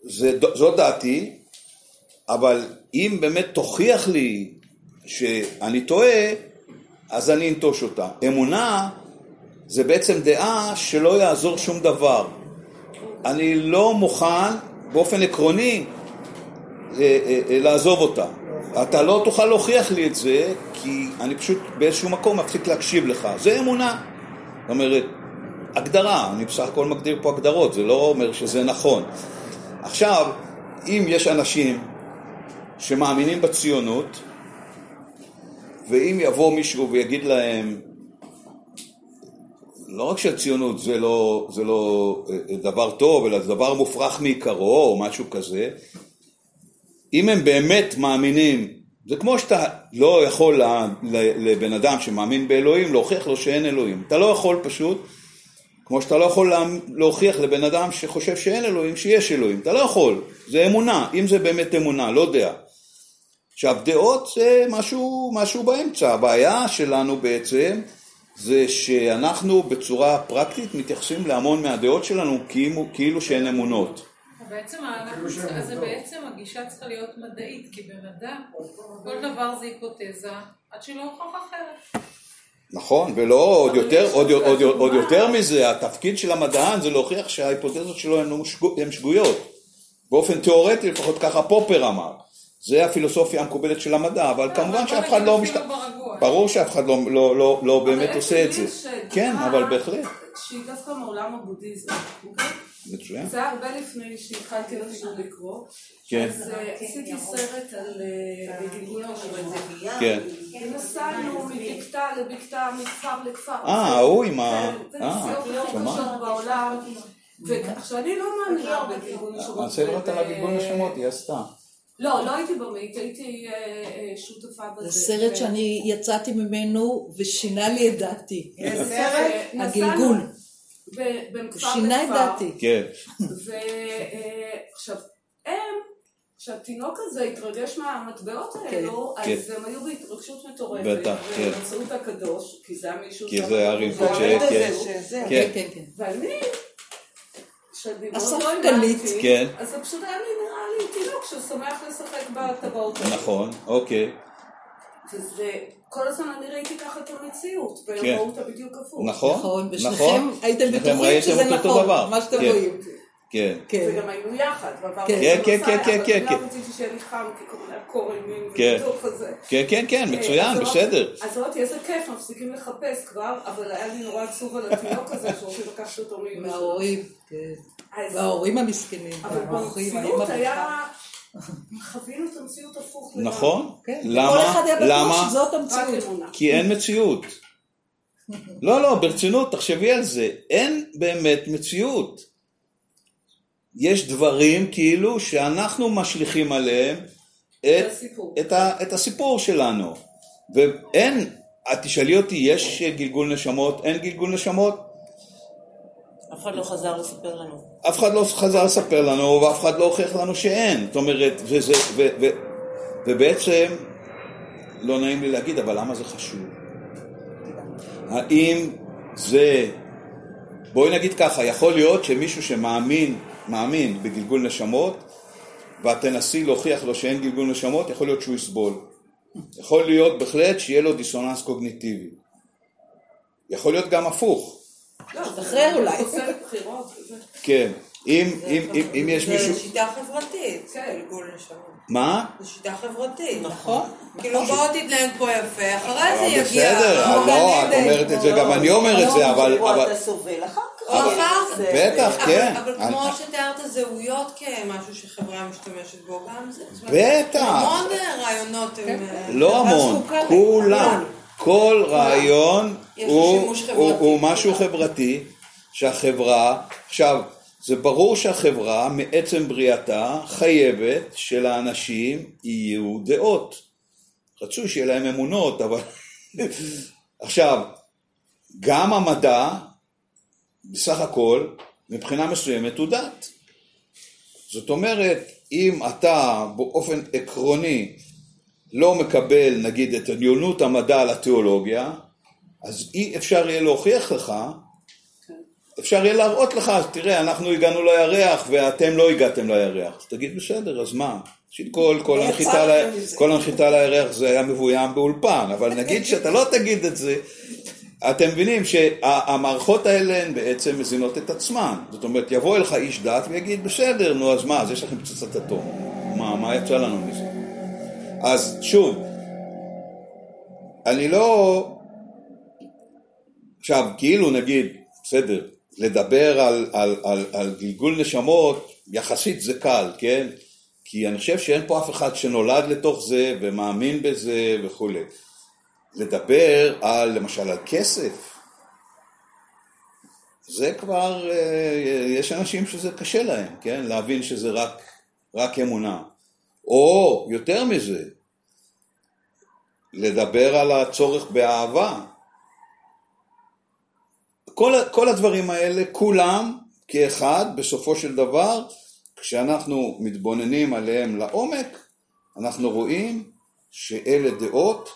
זה, זאת דעתי, אבל אם באמת תוכיח לי שאני טועה, אז אני אנטוש אותה. אמונה זה בעצם דעה שלא יעזור שום דבר. אני לא מוכן באופן עקרוני אה, אה, אה, לעזוב אותה. אתה לא תוכל להוכיח לי את זה, כי אני פשוט באיזשהו מקום מפסיק להקשיב לך. זה אמונה. זאת אומרת, הגדרה, אני בסך הכל מגדיר פה הגדרות, זה לא אומר שזה נכון. עכשיו, אם יש אנשים שמאמינים בציונות, ואם יבוא מישהו ויגיד להם, לא רק שהציונות זה לא, זה לא אה, דבר טוב, אלא זה דבר מופרך מעיקרו, או משהו כזה, אם הם באמת מאמינים, זה כמו שאתה לא יכול לבן אדם שמאמין באלוהים להוכיח לו שאין אלוהים. אתה לא יכול פשוט, כמו שאתה לא יכול לה- להוכיח לבן אדם שחושב שאין אלוהים, שיש אלוהים. אתה לא יכול, זה אמונה, אם זה באמת אמונה, לא דעה. עכשיו, דעות זה משהו, משהו באמצע. הבעיה שלנו בעצם זה שאנחנו בצורה פרקטית מתייחסים להמון מהדעות שלנו כאילו, כאילו שהן אמונות. בעצם, אנחנו צריכים- אז זה בעצם הגישה צריכה להיות מדעית, כי במדע כל דבר זה היפותזה, עד שלא הוכח אחרת. נכון, ולא עוד יותר, עוד, עוד, עוד דוגמה. יותר מזה, התפקיד של המדען זה להוכיח שההיפותזות שלו הן שגו- הן שגויות. באופן תיאורטי, לפחות ככה פופר אמר. זה הפילוסופיה המקובלת של המדע, אבל כמובן שאף אחד לא משת... ברגוע. ברור שאף אחד לא, לא, לא, לא באמת עושה את זה. כן, אבל בהחלט. שהיא דווקא מעולם הבודהיזם, אוקיי? מצוין. זה הרבה לפני שהתחלתי אפילו לקרוא. כן. אז אה, עשיתי סרט על אה, גלגול נשמות. כן. ונסענו מבקתה לבקתה, מכפר לכפר. אה, ההוא עם ה... אה, בעולם. ועכשיו אני לא מאמינה בגלגול. אני סרט על וב- הגלגול נשמות, היא עשתה. לא, לא הייתי במאית, הייתי אה, אה, שותפה בזה. זה סרט שאני יצאתי ממנו ושינה לי את דעתי. איזה סרט? הגלגול. ב- בין כפר שינה את. דעתי. כן, ועכשיו, הם, כשהתינוק הזה התרגש מהמטבעות האלו, כן. אז הם היו בהתרגשות מטורפת. בטח, כן. את הקדוש, כי זה היה מישהו... כי זה הרי בגבול. קודשי, זה כן. שזה. כן. כן, כן. ואני, מאוד לא הספקנית. הבנתי, כן. אז זה פשוט היה לי לי תינוק ששמח לשחק בטבעות האלה. נכון, אוקיי. וזה, כל הזמן אני ראיתי ככה את המציאות, והם כן. ראו אותה בדיוק הפוך. נכון, נכון, נכון. ושניכם הייתם בטוחים שזה נכון, דבר. מה שאתם כן. רואים. כן. כן. וגם היינו יחד, ועברנו כן. כן, המסע כן, כן, יחד, כן, ולא כן. רציתי שיהיה לי חם, כי כל מיני קור אימים כן. ובתוך הזה. כן, כן, כן, מצוין, אז בסדר. אז אמרתי, איזה כיף, מפסיקים לחפש כבר, אבל היה לי נורא עצוב על התינוק הזה, שרוצים לקחת אותו שלו. וההורים. אז- וההורים המסכנים. אבל במציאות היה... חווינו את המציאות הפוך. נכון? כן. כל למה? אחד היה בטוח למה? שזאת המציאות. כי אין מציאות. לא, לא, ברצינות, תחשבי על זה. אין באמת מציאות. יש דברים כאילו שאנחנו משליכים עליהם את, הסיפור. את, ה, את הסיפור שלנו. ואין, את תשאלי אותי, יש גלגול נשמות, אין גלגול נשמות? אף אחד לא חזר לספר לנו. אף אחד לא חזר לספר לנו, ואף אחד לא הוכיח לנו שאין. זאת אומרת, וזה, ו, ו, ובעצם, לא נעים לי להגיד, אבל למה זה חשוב? האם זה, בואי נגיד ככה, יכול להיות שמישהו שמאמין, מאמין בגלגול נשמות, ואת תנסי להוכיח לו שאין גלגול נשמות, יכול להיות שהוא יסבול. יכול להיות בהחלט שיהיה לו דיסוננס קוגניטיבי. יכול להיות גם הפוך. לא, תשתחרר זה אולי. כן. אם, אם, אם, אם יש מישהו... זה שיטה חברתית, כן. גלגול נשמות. מה? זו שיטה חברתית. נכון. כאילו בוא תתנהג פה יפה, אחרי זה אה, יגיע. בסדר, או לא, את. אומרת את זה, גם אני אומר את זה, אבל... שבו אבל- אתה סובל אחר כך. אחר כך. בטח, אבל- כן. אבל כמו שתיארת זהויות כמשהו שחברה משתמשת בו, גם זה. בטח. המון אה, רעיונות הם... אה, לא המון. כולם. כל רעיון הוא, שימוש הוא, חברתי. הוא משהו חברתי שהחברה, עכשיו, זה ברור שהחברה מעצם בריאתה חייבת שלאנשים יהיו דעות. רצוי שיהיה להם אמונות, אבל... עכשיו, גם המדע, בסך הכל, מבחינה מסוימת הוא דת. זאת אומרת, אם אתה באופן עקרוני לא מקבל נגיד את עליונות המדע על התיאולוגיה, אז אי אפשר יהיה להוכיח לך, אפשר יהיה להראות לך, תראה, אנחנו הגענו לירח ואתם לא הגעתם לירח. אז תגיד, בסדר, אז מה? ראשית כל, כל לא הנחיתה, ל... כל הנחיתה לירח זה היה מבוים באולפן, אבל נגיד שאתה לא תגיד את זה, אתם מבינים שהמערכות האלה הן בעצם מזינות את עצמן. זאת אומרת, יבוא אליך איש דת ויגיד, בסדר, נו אז מה, אז יש לכם פצצת אטום. מה, מה יצא לנו מזה? אז שוב, אני לא... עכשיו, כאילו נגיד, בסדר, לדבר על, על, על, על גלגול נשמות, יחסית זה קל, כן? כי אני חושב שאין פה אף אחד שנולד לתוך זה ומאמין בזה וכולי. לדבר על, למשל, על כסף, זה כבר, אה, יש אנשים שזה קשה להם, כן? להבין שזה רק, רק אמונה. או, יותר מזה, לדבר על הצורך באהבה. כל, כל הדברים האלה, כולם כאחד, בסופו של דבר, כשאנחנו מתבוננים עליהם לעומק, אנחנו רואים שאלה דעות,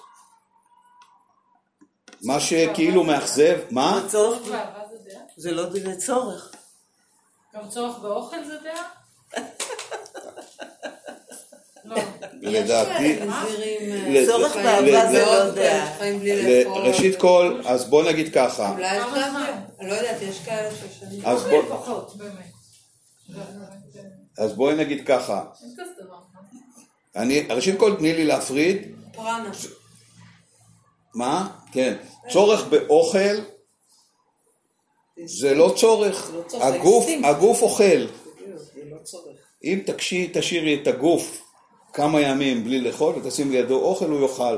מה שכאילו מאכזב, מה? זה צורך, צורך באהבה זה דעה? זה לא זה צורך. גם צורך באוכל זה דעה? לא. לדעתי, אה, צורך באהבה זה לא לאכול. ראשית כל, אז בוא נגיד ככה, אולי יש כאלה, לא יודעת, יש כאלה ששנים. אז בוא- בואי נגיד ככה. אני, ראשית כל תני לי להפריד, פרנה. מה? כן, צורך באוכל זה לא צורך, לא הגוף, אוכל, לא. אם תשאירי את הגוף כמה ימים בלי לאכול ותשים לידו אוכל, הוא יאכל.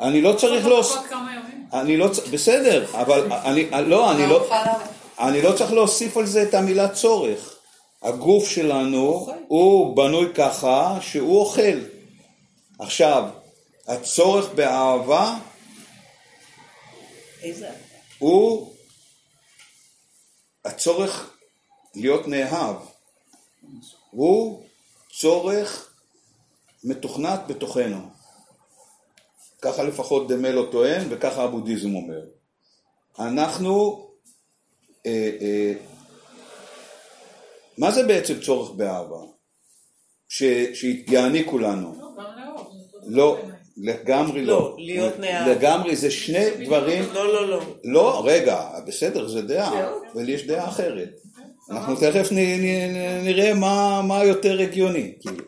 אני לא צריך צריך להוסיף, לחכות כמה ימים. אני לא צריך, בסדר, אבל אני, לא, אני לא, חלב. אני לא צריך להוסיף על זה את המילה צורך. הגוף שלנו הוא בנוי ככה שהוא אוכל. עכשיו, הצורך באהבה. הוא הצורך להיות נאהב. הוא צורך מתוכנת בתוכנו. ככה לפחות דמלו טוען וככה הבודהיזם אומר. אנחנו, אה, אה, מה זה בעצם צורך באהבה? ש, שיעניקו לנו. לא, לא. לגמרי לא. לא, להיות נאהב. לגמרי, זה שני דברים. לא, לא, לא. לא, רגע, בסדר, זה דעה, אבל יש דעה אחרת. אנחנו תכף נ, נ, נ, נראה מה, מה יותר הגיוני. כאילו.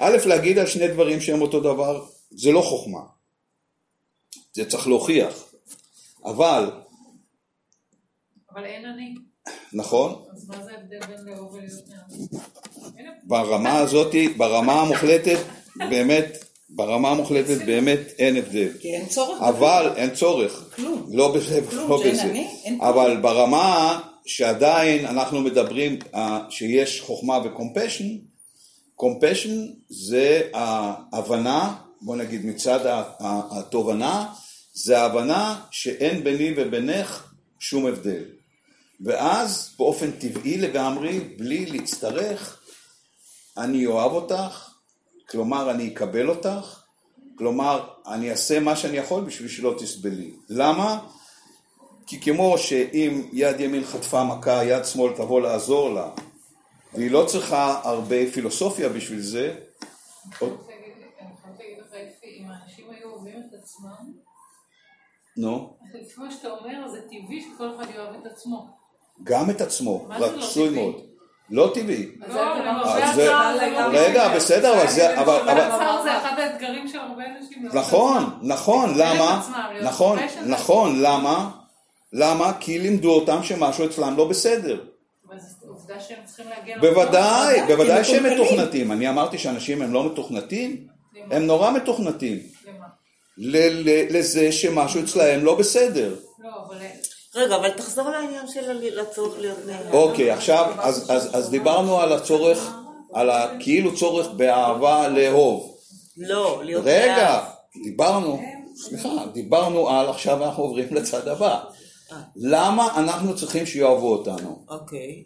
א', להגיד על שני דברים שהם אותו דבר, זה לא חוכמה. זה צריך להוכיח. אבל, אבל אין אני. נכון, אז מה זה ההבדל בין לאהוב ולהיות ברמה הזאת, ברמה המוחלטת, באמת, ברמה המוחלטת באמת אין הבדל. כי אין צורך. אבל אין צורך. כלום. לא בזה, כלום, לא שאין בזה. אבל ברמה שעדיין אנחנו מדברים אה, שיש חוכמה וקומפשן, קומפשן זה ההבנה, בוא נגיד מצד התובנה, זה ההבנה שאין ביני ובינך שום הבדל. ואז באופן טבעי לגמרי, בלי להצטרך, אני אוהב אותך, כלומר אני אקבל אותך, כלומר אני אעשה מה שאני יכול בשביל שלא תסבלי. למה? כי כמו שאם יד ימין חטפה מכה, יד שמאל תבוא לעזור לה, והיא לא צריכה הרבה פילוסופיה בשביל זה, נו, לפי מה שאתה אומר, זה טבעי שכל אחד יאהב את עצמו. גם את עצמו, לא רצוי טבעי? מאוד. לא טבעי. לא, לא רגע. בסדר, אבל זה- אבל- למרבה אבל- הצער זה אחד האתגרים של הרבה אנשים. נכון. נכון, למה? נכון. נכון, למה? למה? כי לימדו אותם שמשהו אצלם לא בסדר. אבל זו עובדה שהם צריכים להגיע... בוודאי, בוודאי שהם. מתוכנתים. אני אמרתי שאנשים הם לא מתוכנתים? הם נורא מתוכנתים. למה? ל- ל- לזה שמשהו אצלהם לא בסדר. לא, אבל... רגע, אבל תחזור לעניין של ה- לצורך להיות נאמן. אוקיי, עכשיו, אז, אז, אז דיברנו על הצורך, על הכאילו צורך באהבה לאהוב. לא, להיות רגע, נאהב. דיברנו, סליחה, דיברנו על, עכשיו אנחנו עוברים לצד הבא. למה אנחנו צריכים שיאהבו אותנו? אוקיי.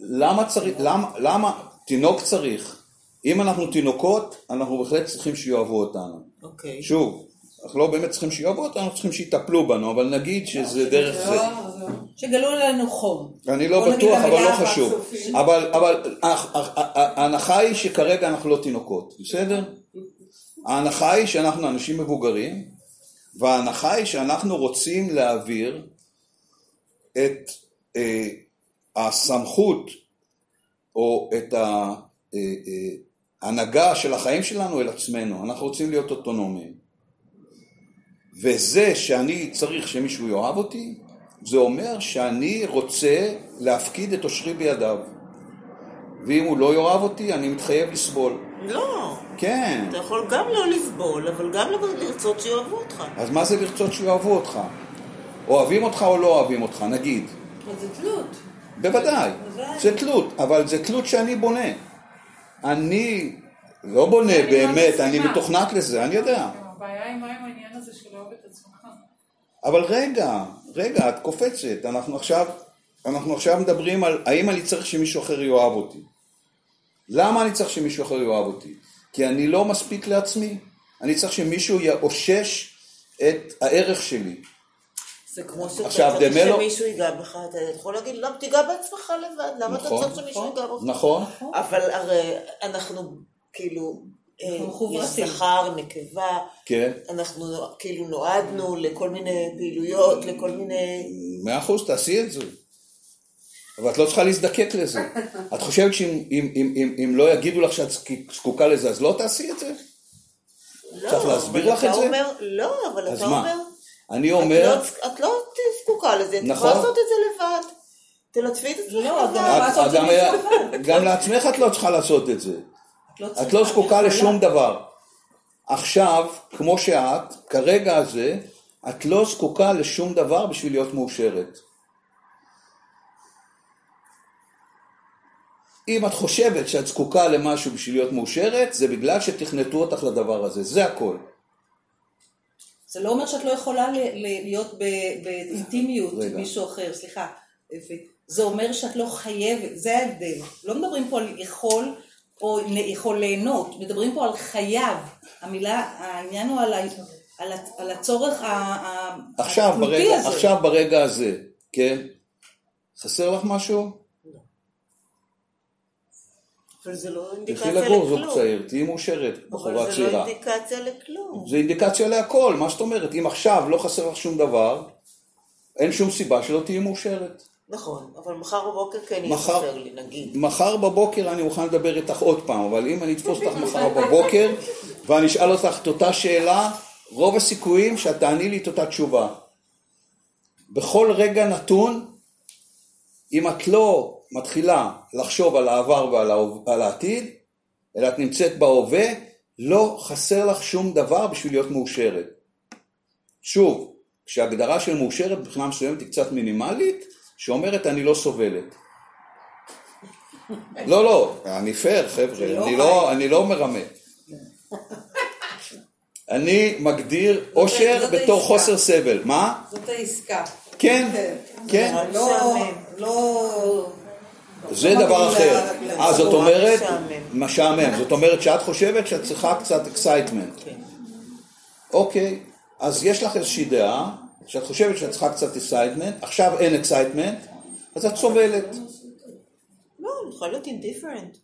למה צריך, למה, למה, תינוק צריך. אם אנחנו תינוקות, אנחנו בהחלט צריכים שיאהבו אותנו. אוקיי. שוב, אנחנו לא באמת צריכים שיאהבו אותנו, אנחנו צריכים שיטפלו בנו, אבל נגיד שזה דרך זה. שגלו עלינו חום. אני לא בטוח, אבל לא חשוב. אבל, ההנחה היא שכרגע אנחנו לא תינוקות, בסדר? ההנחה היא שאנחנו אנשים מבוגרים, וההנחה היא שאנחנו רוצים להעביר את אה, הסמכות או את אה, אה, ההנהגה של החיים שלנו אל עצמנו. אנחנו רוצים להיות אוטונומיים. וזה שאני צריך שמישהו יאהב אותי, זה אומר שאני רוצה להפקיד את אושרי בידיו. ואם הוא לא יאהב אותי, אני מתחייב לסבול. לא. כן. אתה יכול גם לא לסבול, אבל גם לרצות שיאהבו אותך. אז מה זה לרצות שיאהבו אותך? אוהבים אותך או לא אוהבים אותך, נגיד. אבל זה תלות. בוודאי. זה תלות, אבל זה תלות שאני בונה. אני לא בונה אני לא באמת, אני. מתוכנת לזה, אני יודע. הבעיה היא מה עם העניין הזה של לאהוב את עצמך. אבל רגע, רגע, את קופצת, אנחנו עכשיו, אנחנו עכשיו מדברים על האם אני צריך שמישהו אחר יאהב אותי. למה אני צריך שמישהו אחר יאהב אותי? כי אני לא מספיק לעצמי. אני צריך שמישהו יאושש את הערך שלי. זה כמו שאתה עכשיו, צריך דמלו- שמישהו ייגע בך, אתה יכול להגיד, למה תיגע בעצמך לבד, למה אתה נכון, צריך שמישהו ייגע בך? נכון? אבל הרי אנחנו כאילו, אה, יש. זכר, נקבה, כן. אנחנו כאילו נועדנו לכל מיני פעילויות, לכל מיני... מאה אחוז, תעשי את זה. אבל את לא צריכה להזדקק לזה. את חושבת שאם אם, אם, אם, אם לא יגידו לך שאת זקוקה לזה, אז לא תעשי את זה? לא, צריך להסביר לך את זה? אומר, לא, אבל אז אתה מה? אומר, אני את אומר, לא- את לא זקוקה לזה, את נכון. יכולה לעשות את זה לבד. תלטפי את עצמך לא. גם- את- את זה גם- לעצמך את לא צריכה לעשות את זה. לא את צריכה, לא זקוקה. לשום דבר. עכשיו, כמו שאת, כרגע הזה, את לא זקוקה לשום דבר בשביל להיות מאושרת. אם את חושבת שאת זקוקה למשהו בשביל להיות מאושרת, זה בגלל שתכנתו אותך לדבר הזה, זה הכל. זה לא אומר שאת לא יכולה להיות באינטימיות. עם מישהו אחר, סליחה. זה אומר שאת לא חייבת, זה ההבדל. לא מדברים פה על יכול או יכול ליהנות, מדברים פה על חייב. המילה, העניין הוא על, ה- על, על הצורך התלותי הזה. עכשיו ברגע הזה, כן? חסר לך משהו? אבל זה לא תלכי אינדיקציה לגור זוג לכלום. צעיר, תהיי מאושרת, בחורה אבל זה לא צעירה. אינדיקציה לכלום. זה אינדיקציה להכל, מה זאת אומרת? אם עכשיו לא חסר לך שום דבר, אין שום סיבה שלא תהיי מאושרת. נכון, אבל מחר בבוקר כן מחר- יספר לי, נגיד. מחר בבוקר אני מוכן לדבר איתך עוד פעם, אבל אם אני אתפוס אותך מחר בבוקר ואני אשאל אותך את אותה שאלה, רוב הסיכויים שאת תעני לי את אותה תשובה. בכל רגע נתון, אם את לא מתחילה לחשוב על העבר ועל על העתיד, אלא את נמצאת בהווה, לא חסר לך שום דבר בשביל להיות מאושרת. שוב, כשהגדרה של מאושרת מבחינה מסוימת היא קצת מינימלית, שאומרת אני לא סובלת. לא, לא, אני פייר, חבר'ה, לא אני לא, אני לא מרמה. אני מגדיר אושר בתור העסקה. חוסר סבל. מה? זאת העסקה. כן, כן, לא, לא... זה דבר אחר. ל- אה, זאת אומרת, משעמם. משעמם. זאת אומרת שאת חושבת שאת צריכה קצת excitement. כן. אוקיי, אז יש לך איזושהי דעה, שאת חושבת שאת צריכה קצת excitement, עכשיו אין excitement, אז את סובלת. לא, אני יכולה להיות indifferent.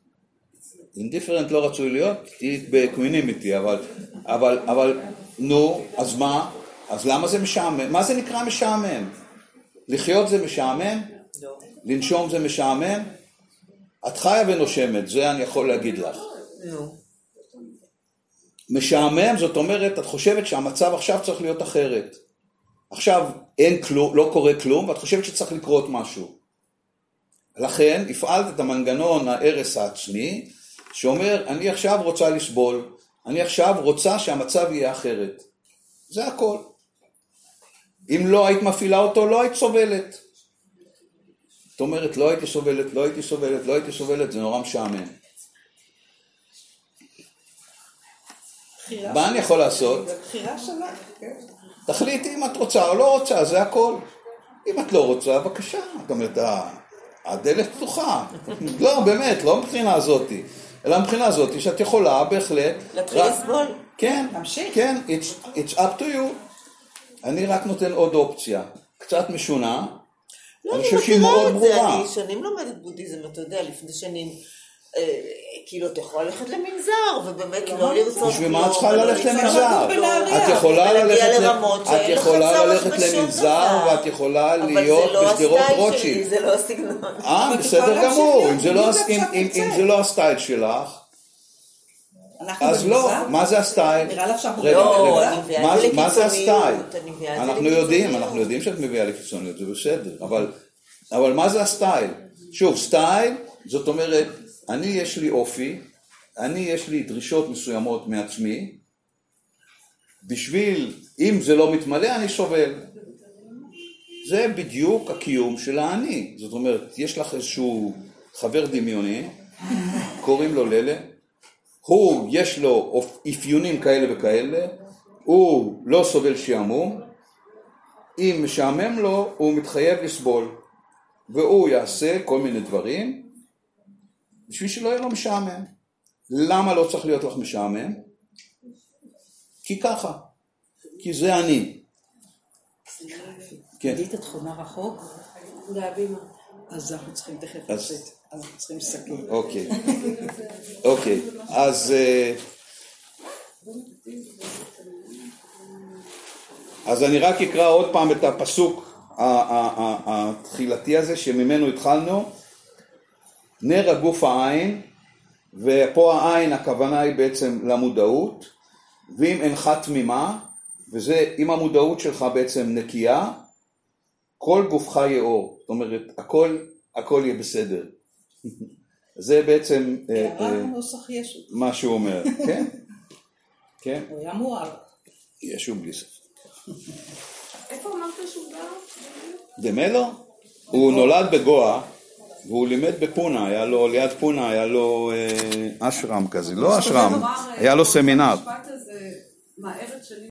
אינדיפרנט לא רצוי להיות, תהיי בקווינימיטי, אבל, אבל, אבל, נו, אז מה? אז למה זה משעמם? מה זה נקרא משעמם? לחיות זה משעמם? לנשום זה משעמם? את חיה ונושמת, זה אני יכול להגיד לך. משעמם זאת אומרת, את חושבת שהמצב עכשיו צריך להיות אחרת. עכשיו אין כלום, לא קורה כלום, ואת חושבת שצריך לקרות משהו. לכן הפעלת את המנגנון ההרס העצמי, שאומר, אני עכשיו רוצה לסבול, אני עכשיו רוצה שהמצב יהיה אחרת. זה הכל. אם לא היית מפעילה אותו, לא היית סובלת. זאת אומרת, לא הייתי סובלת, לא הייתי סובלת, לא הייתי סובלת, זה נורא משעמם. מה אני יכול לעשות? זה בחירה שלך, כן. תחליטי אם את רוצה או לא רוצה, זה הכל. אם את לא רוצה, בבקשה. זאת אומרת, הדלת פתוחה. לא, באמת, לא מבחינה הזאתי. אלא מבחינה הזאתי שאת יכולה בהחלט... להתחיל לסבול. כן, להמשיך. כן, it's, it's up to you. אני רק נותן עוד אופציה. קצת משונה, לא, אני אני חושב שהיא מאוד את ברורה. אני שנים לומדת בודהיזם, אתה יודע, לפני שנים, אה, כאילו, אתה יכול ללכת למנזר, ובאמת לא לרצות בשביל מה את צריכה ללכת למנזר? את יכולה ללכת, את יכולה ללכת למנזר. ואת יכולה אבל להיות זה לא בשדרות הסטייל רוטשילד. שלי, זה לא הסגנון. אה, אבל את בסדר יכולה גמור, אם זה לא בדיוק הס- אז לא? מה זה הסטייל? נראה לך שאנחנו לא, מה זה הסטייל? אנחנו יודעים. אנחנו יודעים שאת מביאה לקיצוניות, זה בסדר, אבל, אבל מה זה הסטייל? שוב, סטייל, זאת אומרת, אני יש לי אופי, אני יש לי דרישות מסוימות מעצמי, בשביל, אם זה לא מתמלא, אני סובל. זה בדיוק הקיום של האני. זאת אומרת, יש לך איזשהו חבר דמיוני, קוראים לו ללה, הוא, יש לו אפיונים כאלה וכאלה, הוא לא סובל שעמום, אם משעמם לו, הוא מתחייב לסבול, והוא יעשה כל מיני דברים בשביל שלא יהיה לו משעמם. למה לא צריך להיות לך משעמם? כי ככה, כי זה אני. כן. עדית התכונה רחוק, בהבימה. אז אנחנו צריכים תכף אז- לצאת. אז צריכים לסכם. אוקיי, אוקיי, אז, אה, אז אני רק אקרא עוד פעם את הפסוק התחילתי הזה שממנו התחלנו, נר הגוף העין, ופה העין הכוונה היא בעצם למודעות, ואם אינך תמימה, וזה אם המודעות שלך בעצם נקייה, כל גופך יהיה אור, זאת אומרת הכל, הכל יהיה בסדר. זה בעצם אה, אה. מה שהוא אומר, כן? כן, הוא היה מואר. ישו בלי ספק. איפה אמרת שהוא גר? דמלו? הוא נולד בגואה, והוא לימד בפונה, היה לו, ליד פונה היה לו אה, אשרם כזה, לא אשרם, היה לו סמינר.